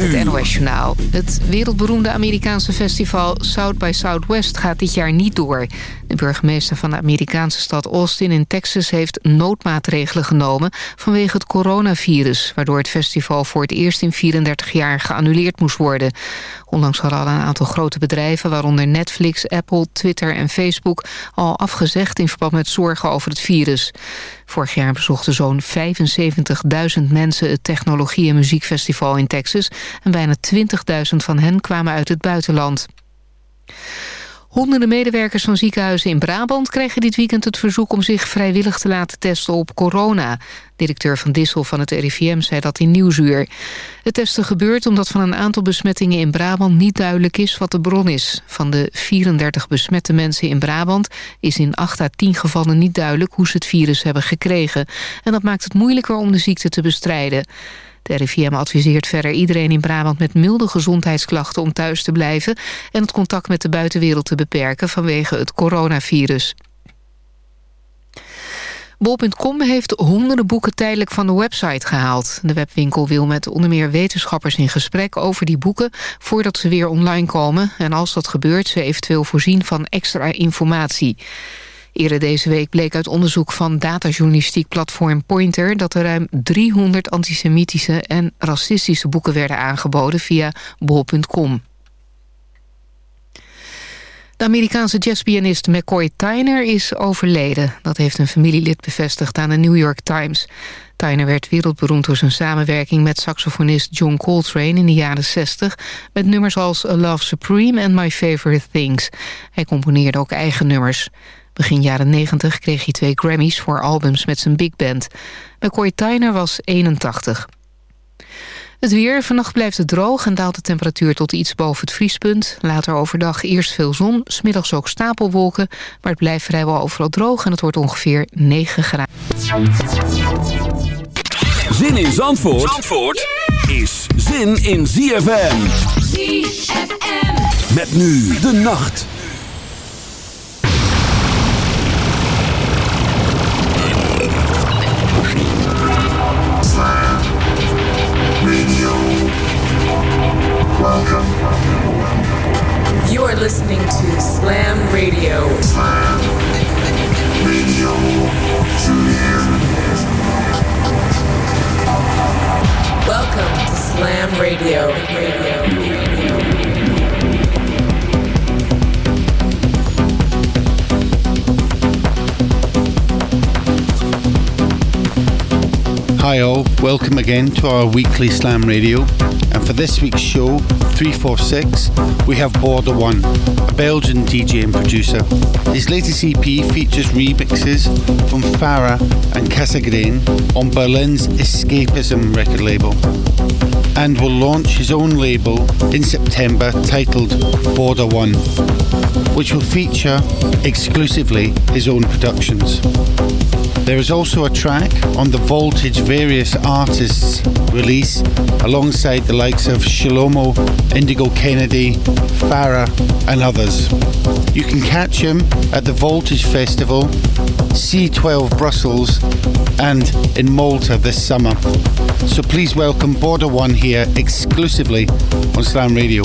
het NOS-journaal. Het wereldberoemde Amerikaanse festival South by Southwest gaat dit jaar niet door. De burgemeester van de Amerikaanse stad Austin in Texas... heeft noodmaatregelen genomen vanwege het coronavirus... waardoor het festival voor het eerst in 34 jaar geannuleerd moest worden. Onlangs hadden al een aantal grote bedrijven... waaronder Netflix, Apple, Twitter en Facebook... al afgezegd in verband met zorgen over het virus. Vorig jaar bezochten zo'n 75.000 mensen het Technologie- en Muziekfestival in Texas... en bijna 20.000 van hen kwamen uit het buitenland. Honderden medewerkers van ziekenhuizen in Brabant krijgen dit weekend het verzoek om zich vrijwillig te laten testen op corona. Directeur Van Dissel van het RIVM zei dat in Nieuwsuur. Het testen gebeurt omdat van een aantal besmettingen in Brabant niet duidelijk is wat de bron is. Van de 34 besmette mensen in Brabant is in 8 à 10 gevallen niet duidelijk hoe ze het virus hebben gekregen. En dat maakt het moeilijker om de ziekte te bestrijden. De RIVM adviseert verder iedereen in Brabant met milde gezondheidsklachten om thuis te blijven en het contact met de buitenwereld te beperken vanwege het coronavirus. Bol.com heeft honderden boeken tijdelijk van de website gehaald. De webwinkel wil met onder meer wetenschappers in gesprek over die boeken... voordat ze weer online komen. En als dat gebeurt, ze eventueel voorzien van extra informatie. Eerder deze week bleek uit onderzoek van datajournalistiek platform Pointer... dat er ruim 300 antisemitische en racistische boeken werden aangeboden via bol.com. De Amerikaanse jazzpianist McCoy Tyner is overleden. Dat heeft een familielid bevestigd aan de New York Times. Tyner werd wereldberoemd door zijn samenwerking met saxofonist John Coltrane in de jaren 60... met nummers als A Love Supreme en My Favorite Things. Hij componeerde ook eigen nummers. Begin jaren 90 kreeg hij twee Grammys voor albums met zijn big band. McCoy Tyner was 81. Het weer. Vannacht blijft het droog en daalt de temperatuur tot iets boven het vriespunt. Later overdag eerst veel zon, smiddags ook stapelwolken. Maar het blijft vrijwel overal droog en het wordt ongeveer 9 graden. Zin in Zandvoort, Zandvoort is zin in ZFM. ZFM. Met nu de nacht. You are listening to Slam Radio. Slam Radio. Welcome to Slam Radio. Radio. Hi all, welcome again to our weekly Slam Radio. And for this week's show, 346, we have Border One, a Belgian DJ and producer. His latest EP features remixes from Farah and Casagrain on Berlin's Escapism record label. And will launch his own label in September titled Border One, which will feature exclusively his own productions. There is also a track on the Voltage Various Artists release alongside the likes of Shalomo, Indigo Kennedy, Farah, and others. You can catch him at the Voltage Festival, C12 Brussels, and in Malta this summer. So please welcome Border One here exclusively on Slam Radio.